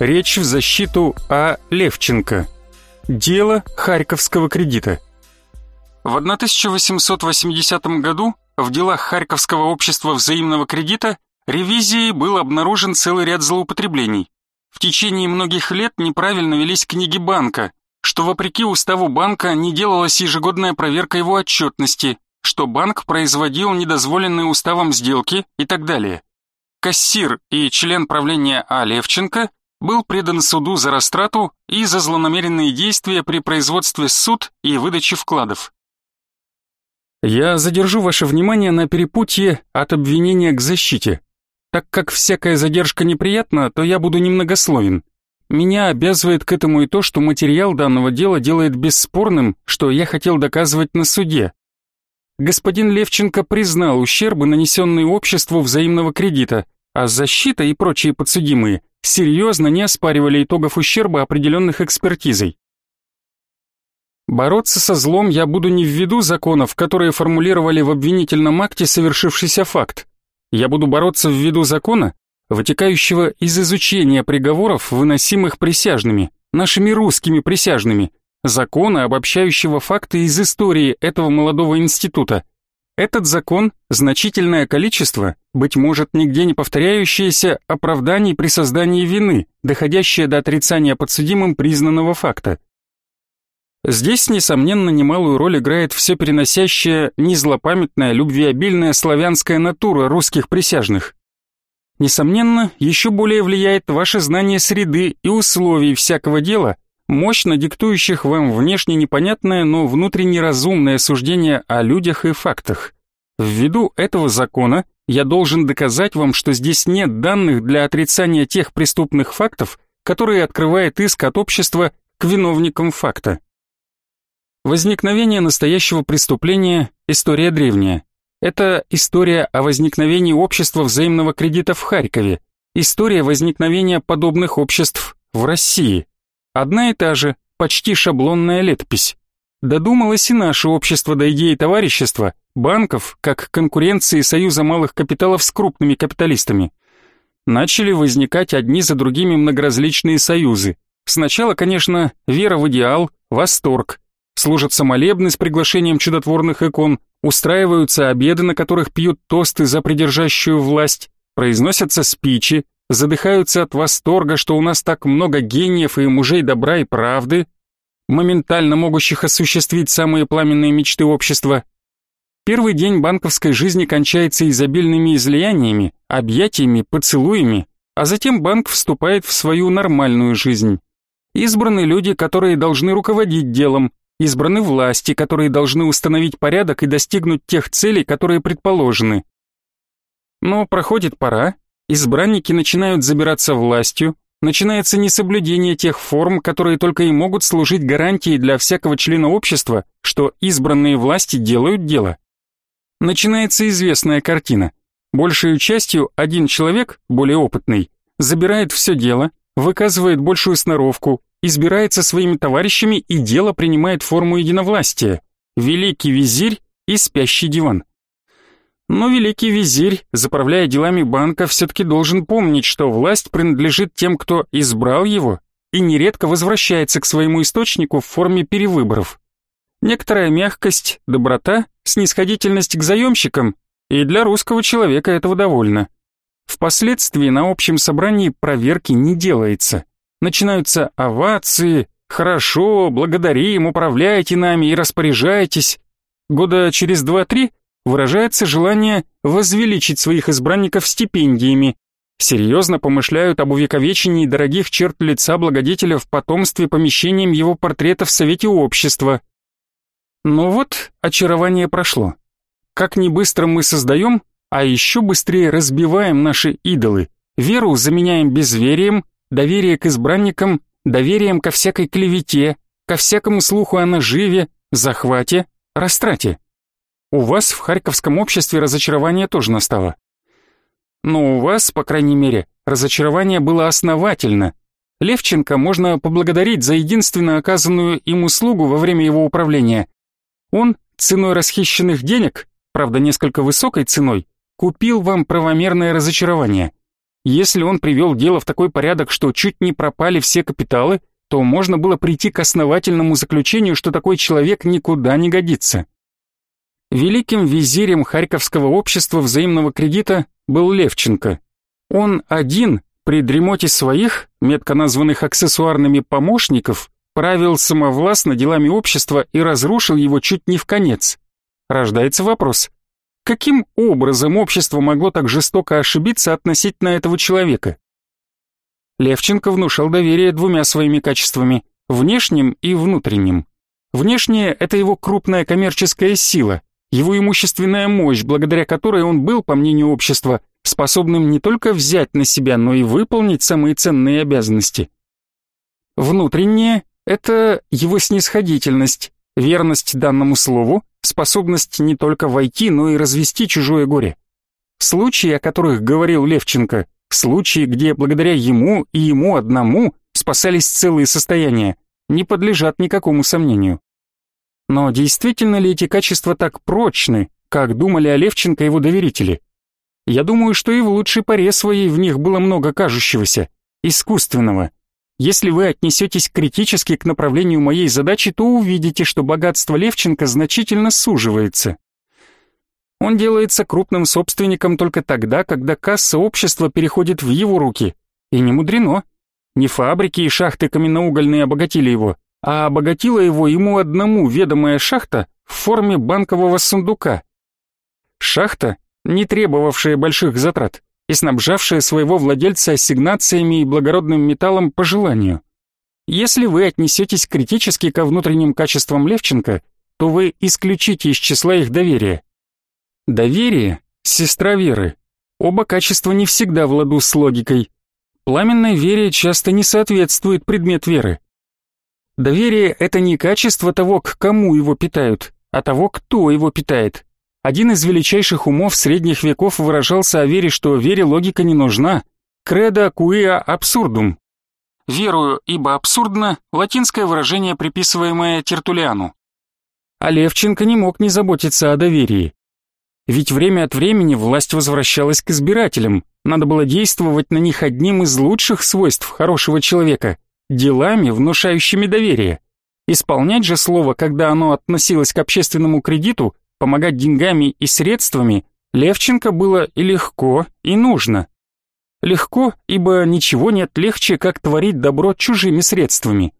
Речь в защиту А. Левченко. Дело Харьковского кредита. В 1880 году в делах Харьковского общества взаимного кредита ревизией был обнаружен целый ряд злоупотреблений. В течение многих лет неправильно велись книги банка, что вопреки уставу банка не делалась ежегодная проверка его отчетности, что банк производил недозволенные уставом сделки и так далее. Кассир и член правления А. Левченко был предан суду за растрату и за злонамеренные действия при производстве суд и выдаче вкладов. Я задержу ваше внимание на перепутье от обвинения к защите. Так как всякая задержка неприятна, то я буду немногословен. Меня обязывает к этому и то, что материал данного дела делает бесспорным, что я хотел доказывать на суде. Господин Левченко признал ущербы, нанесенные обществу взаимного кредита, а защита и прочие подсудимые серьезно не оспаривали итогов ущерба, определенных экспертизой. Бороться со злом я буду не ввиду законов, которые формулировали в обвинительном акте совершившийся факт. Я буду бороться ввиду закона, вытекающего из изучения приговоров, выносимых присяжными, нашими русскими присяжными, закона, обобщающего факты из истории этого молодого института, этот закон – значительное количество, быть может, нигде не повторяющееся оправданий при создании вины, доходящее до отрицания подсудимым признанного факта. Здесь, несомненно, немалую роль играет все переносящая, незлопамятная, любвеобильная славянская натура русских присяжных. Несомненно, еще более влияет ваше знание среды и условий всякого дела, мощно диктующих вам внешне непонятное, но внутренне разумное суждение о людях и фактах. Ввиду этого закона я должен доказать вам, что здесь нет данных для отрицания тех преступных фактов, которые открывает иск от общества к виновникам факта. Возникновение настоящего преступления – история древняя. Это история о возникновении общества взаимного кредита в Харькове, история возникновения подобных обществ в России – Одна и та же, почти шаблонная летопись. Додумалось и наше общество до идеи товарищества, банков, как конкуренции союза малых капиталов с крупными капиталистами. Начали возникать одни за другими многоразличные союзы. Сначала, конечно, вера в идеал, восторг. Служатся молебны с приглашением чудотворных икон, устраиваются обеды, на которых пьют тосты за придержащую власть, произносятся спичи, задыхаются от восторга, что у нас так много гениев и мужей добра и правды, моментально могущих осуществить самые пламенные мечты общества. Первый день банковской жизни кончается изобильными излияниями, объятиями, поцелуями, а затем банк вступает в свою нормальную жизнь. Избраны люди, которые должны руководить делом, избраны власти, которые должны установить порядок и достигнуть тех целей, которые предположены. Но проходит пора, избранники начинают забираться властью, начинается несоблюдение тех форм, которые только и могут служить гарантией для всякого члена общества, что избранные власти делают дело. Начинается известная картина. Большей частью один человек, более опытный, забирает все дело, выказывает большую сноровку, избирается своими товарищами и дело принимает форму единовластия. Великий визирь и спящий диван. Но великий визирь, заправляя делами банка, все-таки должен помнить, что власть принадлежит тем, кто избрал его, и нередко возвращается к своему источнику в форме перевыборов. Некоторая мягкость, доброта, снисходительность к заемщикам, и для русского человека этого довольно. Впоследствии на общем собрании проверки не делается. Начинаются овации, «Хорошо, благодарим, управляйте нами и распоряжайтесь». Года через два-три выражается желание возвеличить своих избранников стипендиями, серьезно помышляют об увековечении дорогих черт лица благодетеля в потомстве помещением его портрета в Совете Общества. Но вот очарование прошло. Как не быстро мы создаем, а еще быстрее разбиваем наши идолы, веру заменяем безверием, доверие к избранникам, доверием ко всякой клевете, ко всякому слуху о наживе, захвате, растрате. У вас в Харьковском обществе разочарование тоже настало. Но у вас, по крайней мере, разочарование было основательно. Левченко можно поблагодарить за единственно оказанную им услугу во время его управления. Он, ценой расхищенных денег, правда несколько высокой ценой, купил вам правомерное разочарование. Если он привел дело в такой порядок, что чуть не пропали все капиталы, то можно было прийти к основательному заключению, что такой человек никуда не годится. Великим визирем Харьковского общества взаимного кредита был Левченко. Он один, при дремоте своих, метко названных аксессуарными помощников, правил самовластно делами общества и разрушил его чуть не в конец. Рождается вопрос, каким образом общество могло так жестоко ошибиться относительно этого человека? Левченко внушал доверие двумя своими качествами – внешним и внутренним. Внешнее – это его крупная коммерческая сила, его имущественная мощь, благодаря которой он был, по мнению общества, способным не только взять на себя, но и выполнить самые ценные обязанности. Внутреннее – это его снисходительность, верность данному слову, способность не только войти, но и развести чужое горе. Случаи, о которых говорил Левченко, Случаи, где благодаря ему и ему одному спасались целые состояния, не подлежат никакому сомнению. Но действительно ли эти качества так прочны, как думали о Левченко его доверители? Я думаю, что и в лучшей паре своей в них было много кажущегося, искусственного. Если вы отнесетесь критически к направлению моей задачи, то увидите, что богатство Левченко значительно суживается. Он делается крупным собственником только тогда, когда касса общества переходит в его руки. И не мудрено. Не фабрики и шахты каменноугольные обогатили его, а обогатила его ему одному ведомая шахта в форме банкового сундука. Шахта, не требовавшая больших затрат и снабжавшая своего владельца ассигнациями и благородным металлом по желанию. Если вы отнесетесь критически ко внутренним качествам Левченко, то вы исключите из числа их доверия. Доверие — сестра веры. Оба качества не всегда в ладу с логикой. Пламенной вере часто не соответствует предмет веры. Доверие — это не качество того, к кому его питают, а того, кто его питает. Один из величайших умов средних веков выражался о вере, что вере логика не нужна. «Credo quia absurdum». «Верую, ибо абсурдно» — латинское выражение, приписываемое Тертулиану. А Левченко не мог не заботиться о доверии. Ведь время от времени власть возвращалась к избирателям. Надо было действовать на них одним из лучших свойств хорошего человека – делами, внушающими доверие. Исполнять же слово, когда оно относилось к общественному кредиту, помогать деньгами и средствами, Левченко было и легко, и нужно. Легко, ибо ничего нет легче, как творить добро чужими средствами.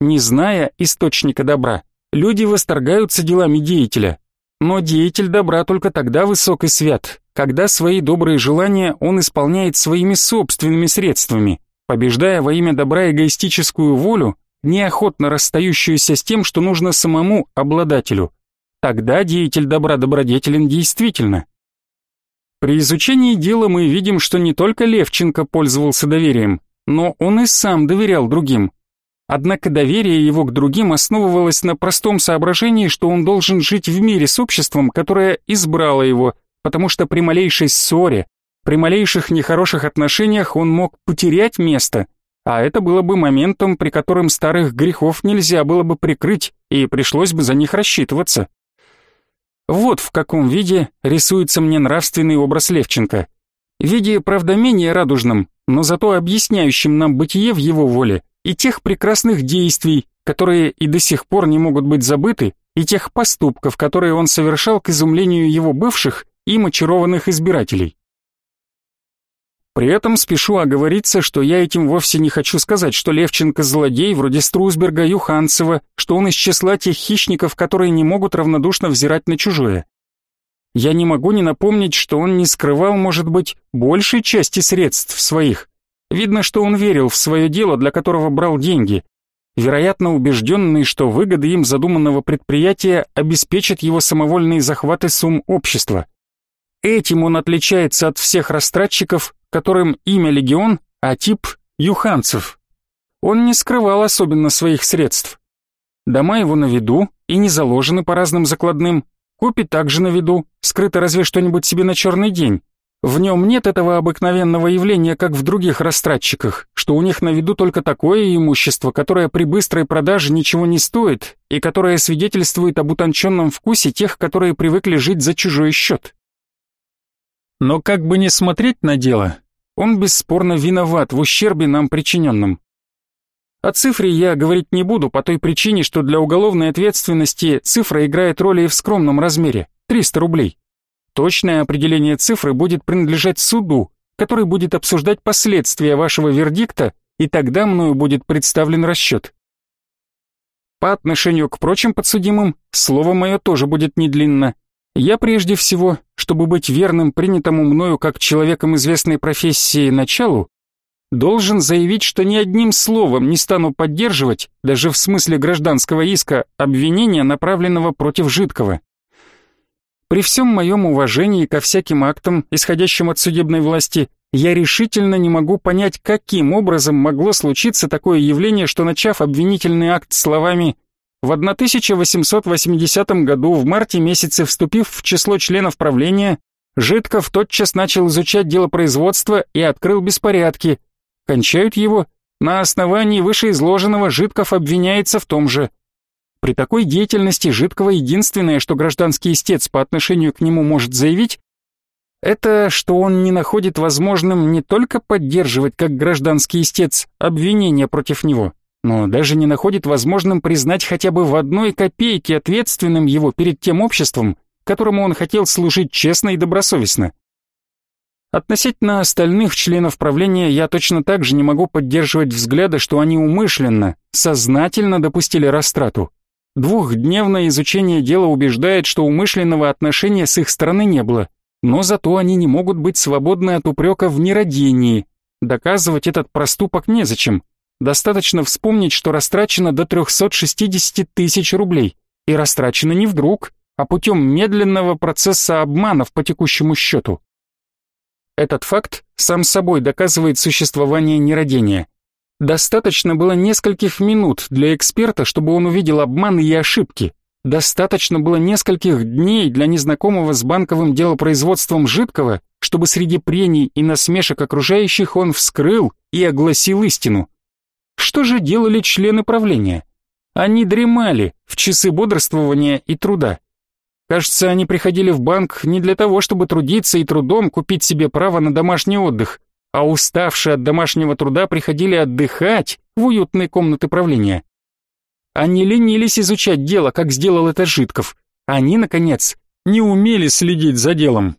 Не зная источника добра, люди восторгаются делами деятеля, но деятель добра только тогда высок и свят, когда свои добрые желания он исполняет своими собственными средствами, побеждая во имя добра эгоистическую волю, неохотно расстающуюся с тем, что нужно самому обладателю. Тогда деятель добра добродетелен действительно. При изучении дела мы видим, что не только Левченко пользовался доверием, но он и сам доверял другим, Однако доверие его к другим основывалось на простом соображении, что он должен жить в мире с обществом, которое избрало его, потому что при малейшей ссоре, при малейших нехороших отношениях он мог потерять место, а это было бы моментом, при котором старых грехов нельзя было бы прикрыть и пришлось бы за них рассчитываться. Вот в каком виде рисуется мне нравственный образ Левченко. Виде, правда, менее радужном, но зато объясняющим нам бытие в его воле и тех прекрасных действий, которые и до сих пор не могут быть забыты, и тех поступков, которые он совершал к изумлению его бывших и очарованных избирателей. При этом спешу оговориться, что я этим вовсе не хочу сказать, что Левченко злодей вроде Струсберга, Юханцева, что он из числа тех хищников, которые не могут равнодушно взирать на чужое. Я не могу не напомнить, что он не скрывал, может быть, большей части средств своих, Видно, что он верил в свое дело, для которого брал деньги, вероятно убежденный, что выгоды им задуманного предприятия обеспечат его самовольные захваты сумм общества. Этим он отличается от всех растратчиков, которым имя Легион, а тип Юханцев. Он не скрывал особенно своих средств. Дома его на виду и не заложены по разным закладным, купи также на виду, скрыто разве что-нибудь себе на черный день. В нем нет этого обыкновенного явления, как в других растратчиках, что у них на виду только такое имущество, которое при быстрой продаже ничего не стоит и которое свидетельствует об утонченном вкусе тех, которые привыкли жить за чужой счет. Но как бы ни смотреть на дело, он бесспорно виноват в ущербе нам причиненном. О цифре я говорить не буду по той причине, что для уголовной ответственности цифра играет роль и в скромном размере – 300 рублей. Точное определение цифры будет принадлежать суду, который будет обсуждать последствия вашего вердикта, и тогда мною будет представлен расчет. По отношению к прочим подсудимым, слово мое тоже будет недлинно. Я прежде всего, чтобы быть верным принятому мною как человеком известной профессии началу, должен заявить, что ни одним словом не стану поддерживать, даже в смысле гражданского иска, обвинения, направленного против Жидкого. При всем моем уважении ко всяким актам, исходящим от судебной власти, я решительно не могу понять, каким образом могло случиться такое явление, что начав обвинительный акт словами в 1880 году, в марте месяце, вступив в число членов правления, Житков тотчас начал изучать дело производства и открыл беспорядки. Кончают его. На основании вышеизложенного Житков обвиняется в том же. При такой деятельности Житкова единственное, что гражданский истец по отношению к нему может заявить, это что он не находит возможным не только поддерживать как гражданский истец обвинения против него, но даже не находит возможным признать хотя бы в одной копейке ответственным его перед тем обществом, которому он хотел служить честно и добросовестно. Относительно остальных членов правления я точно так же не могу поддерживать взгляды, что они умышленно, сознательно допустили растрату. Двухдневное изучение дела убеждает, что умышленного отношения с их стороны не было, но зато они не могут быть свободны от упрека в нерадении. Доказывать этот проступок незачем. Достаточно вспомнить, что растрачено до 360 тысяч рублей. И растрачено не вдруг, а путем медленного процесса обманов по текущему счету. Этот факт сам собой доказывает существование нерадения. Достаточно было нескольких минут для эксперта, чтобы он увидел обманы и ошибки. Достаточно было нескольких дней для незнакомого с банковым делопроизводством жидкого, чтобы среди прений и насмешек окружающих он вскрыл и огласил истину. Что же делали члены правления? Они дремали в часы бодрствования и труда. Кажется, они приходили в банк не для того, чтобы трудиться и трудом купить себе право на домашний отдых, а уставшие от домашнего труда приходили отдыхать в уютные комнаты правления. Они ленились изучать дело, как сделал это Житков. Они, наконец, не умели следить за делом.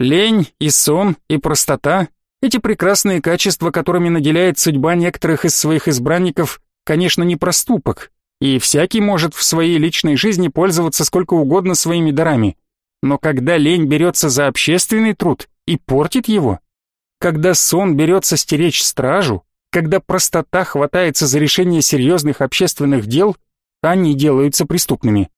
Лень и сон и простота эти прекрасные качества, которыми наделяет судьба некоторых из своих избранников, конечно, не проступок, и всякий может в своей личной жизни пользоваться сколько угодно своими дарами. Но когда лень берется за общественный труд и портит его, когда сон берется стеречь стражу, когда простота хватается за решение серьезных общественных дел, они делаются преступными.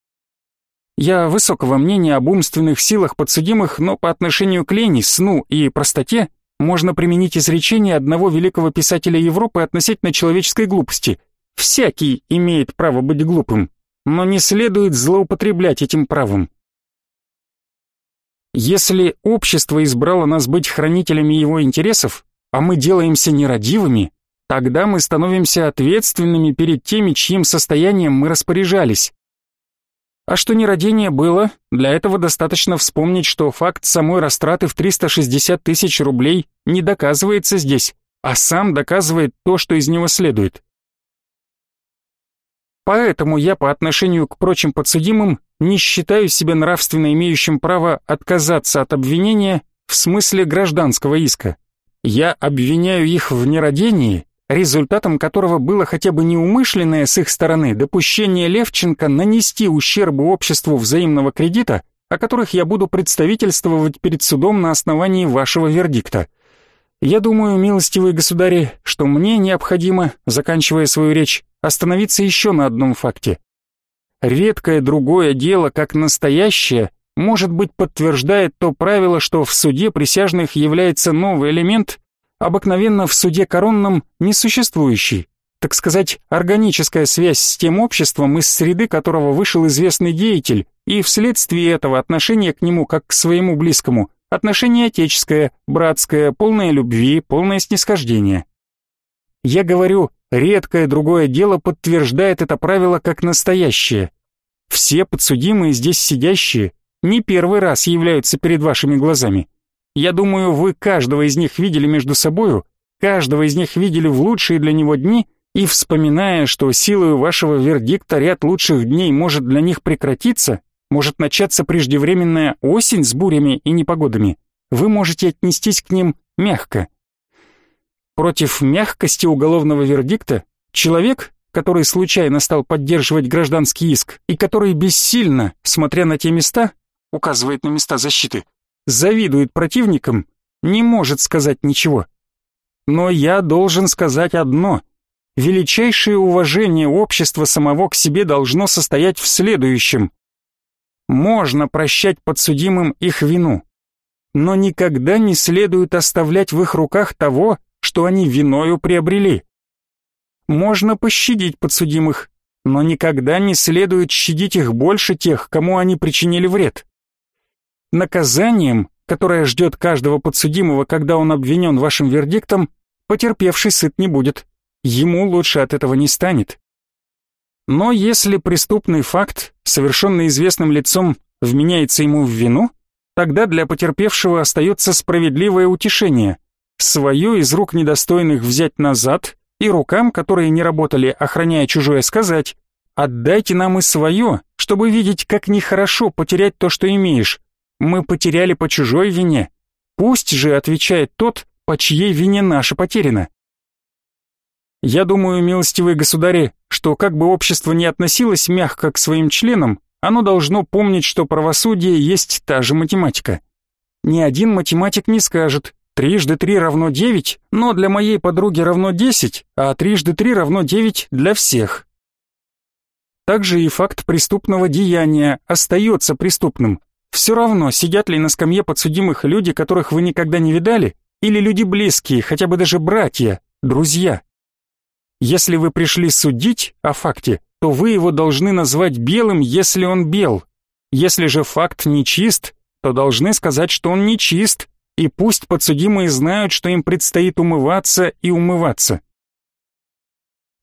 Я высокого мнения об умственных силах подсудимых, но по отношению к лени, сну и простоте можно применить изречение одного великого писателя Европы относительно человеческой глупости. Всякий имеет право быть глупым, но не следует злоупотреблять этим правом. Если общество избрало нас быть хранителями его интересов, а мы делаемся нерадивыми, тогда мы становимся ответственными перед теми, чьим состоянием мы распоряжались. А что нерадение было, для этого достаточно вспомнить, что факт самой растраты в 360 тысяч рублей не доказывается здесь, а сам доказывает то, что из него следует. Поэтому я по отношению к прочим подсудимым не считаю себя нравственно имеющим право отказаться от обвинения в смысле гражданского иска. Я обвиняю их в нерадении результатом которого было хотя бы неумышленное с их стороны допущение Левченко нанести ущербу обществу взаимного кредита, о которых я буду представительствовать перед судом на основании вашего вердикта. Я думаю, милостивые государи, что мне необходимо, заканчивая свою речь, остановиться еще на одном факте. Редкое другое дело, как настоящее, может быть подтверждает то правило, что в суде присяжных является новый элемент, обыкновенно в суде коронном несуществующий, так сказать, органическая связь с тем обществом, из среды которого вышел известный деятель, и вследствие этого отношение к нему как к своему близкому, отношение отеческое, братское, полное любви, полное снисхождения. Я говорю, редкое другое дело подтверждает это правило как настоящее. Все подсудимые здесь сидящие не первый раз являются перед вашими глазами. Я думаю, вы каждого из них видели между собою, каждого из них видели в лучшие для него дни, и вспоминая, что силой вашего вердикта ряд лучших дней может для них прекратиться, может начаться преждевременная осень с бурями и непогодами, вы можете отнестись к ним мягко. Против мягкости уголовного вердикта человек, который случайно стал поддерживать гражданский иск и который бессильно, смотря на те места, указывает на места защиты, завидует противникам, не может сказать ничего. Но я должен сказать одно. Величайшее уважение общества самого к себе должно состоять в следующем. Можно прощать подсудимым их вину, но никогда не следует оставлять в их руках того, что они виною приобрели. Можно пощадить подсудимых, но никогда не следует щадить их больше тех, кому они причинили вред. Наказанием, которое ждет каждого подсудимого, когда он обвинен вашим вердиктом, потерпевший сыт не будет. Ему лучше от этого не станет. Но если преступный факт, совершенный известным лицом, вменяется ему в вину, Тогда для потерпевшего остается справедливое утешение. Свое из рук недостойных взять назад и рукам, которые не работали, охраняя чужое, сказать «Отдайте нам и свое, чтобы видеть, как нехорошо потерять то, что имеешь. Мы потеряли по чужой вине. Пусть же отвечает тот, по чьей вине наша потеряна». Я думаю, милостивые государи, что как бы общество ни относилось мягко к своим членам, оно должно помнить, что правосудие есть та же математика. Ни один математик не скажет «трижды три равно девять», но для моей подруги равно десять, а трижды три равно девять для всех. Также и факт преступного деяния остается преступным. Все равно, сидят ли на скамье подсудимых люди, которых вы никогда не видали, или люди близкие, хотя бы даже братья, друзья. Если вы пришли судить о факте, то вы его должны назвать белым, если он бел. Если же факт нечист, то должны сказать, что он нечист, и пусть подсудимые знают, что им предстоит умываться и умываться.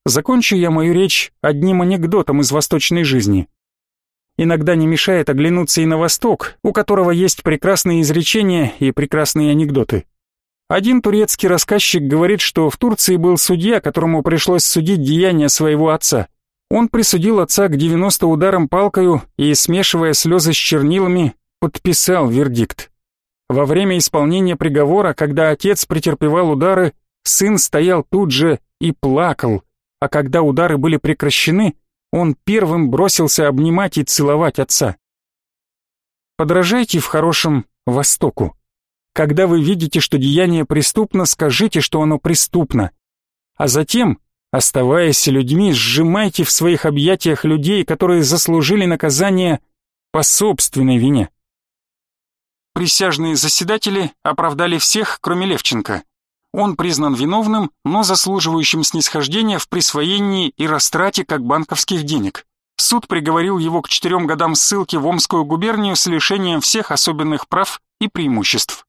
Закончу я мою речь одним анекдотом из восточной жизни. Иногда не мешает оглянуться и на Восток, у которого есть прекрасные изречения и прекрасные анекдоты. Один турецкий рассказчик говорит, что в Турции был судья, которому пришлось судить деяния своего отца. Он присудил отца к 90 ударам палкою и, смешивая слезы с чернилами, подписал вердикт. Во время исполнения приговора, когда отец претерпевал удары, сын стоял тут же и плакал, а когда удары были прекращены, он первым бросился обнимать и целовать отца. Подражайте в хорошем Востоку. Когда вы видите, что деяние преступно, скажите, что оно преступно. А затем Оставаясь людьми, сжимайте в своих объятиях людей, которые заслужили наказание по собственной вине. Присяжные заседатели оправдали всех, кроме Левченко. Он признан виновным, но заслуживающим снисхождения в присвоении и растрате как банковских денег. Суд приговорил его к четырем годам ссылки в Омскую губернию с лишением всех особенных прав и преимуществ.